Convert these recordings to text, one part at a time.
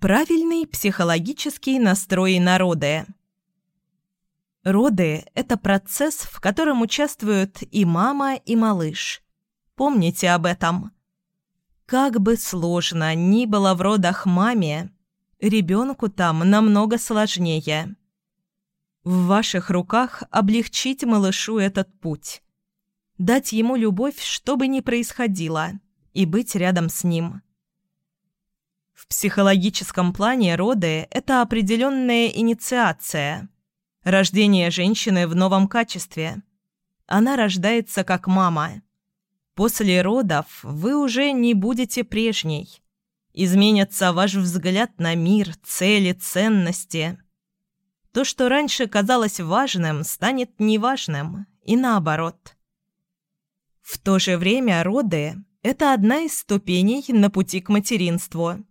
Правильный психологический настрой на роды. Роды – это процесс, в котором участвуют и мама, и малыш. Помните об этом. Как бы сложно ни было в родах маме, ребенку там намного сложнее. В ваших руках облегчить малышу этот путь. Дать ему любовь, что бы ни происходило, и быть рядом с ним. В психологическом плане роды – это определенная инициация, рождение женщины в новом качестве. Она рождается как мама. После родов вы уже не будете прежней. Изменится ваш взгляд на мир, цели, ценности. То, что раньше казалось важным, станет неважным, и наоборот. В то же время роды – это одна из ступеней на пути к материнству –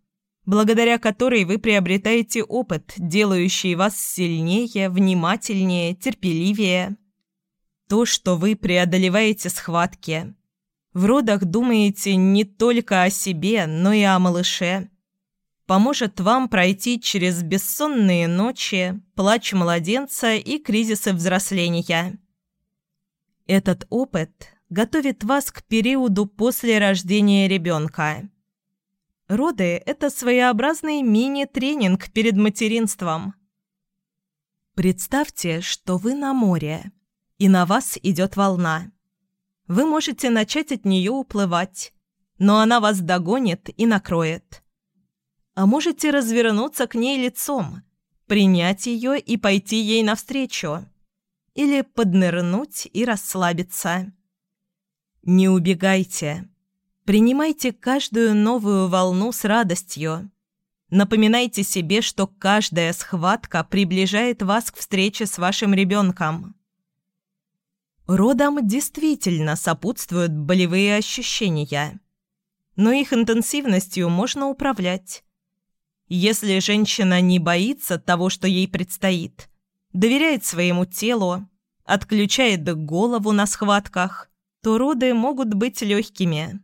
благодаря которой вы приобретаете опыт, делающий вас сильнее, внимательнее, терпеливее. То, что вы преодолеваете схватки. В родах думаете не только о себе, но и о малыше. Поможет вам пройти через бессонные ночи, плач младенца и кризисы взросления. Этот опыт готовит вас к периоду после рождения ребенка. Роды – это своеобразный мини-тренинг перед материнством. Представьте, что вы на море, и на вас идет волна. Вы можете начать от нее уплывать, но она вас догонит и накроет. А можете развернуться к ней лицом, принять ее и пойти ей навстречу. Или поднырнуть и расслабиться. Не убегайте. Принимайте каждую новую волну с радостью. Напоминайте себе, что каждая схватка приближает вас к встрече с вашим ребенком. Родам действительно сопутствуют болевые ощущения, но их интенсивностью можно управлять. Если женщина не боится того, что ей предстоит, доверяет своему телу, отключает голову на схватках, то роды могут быть легкими.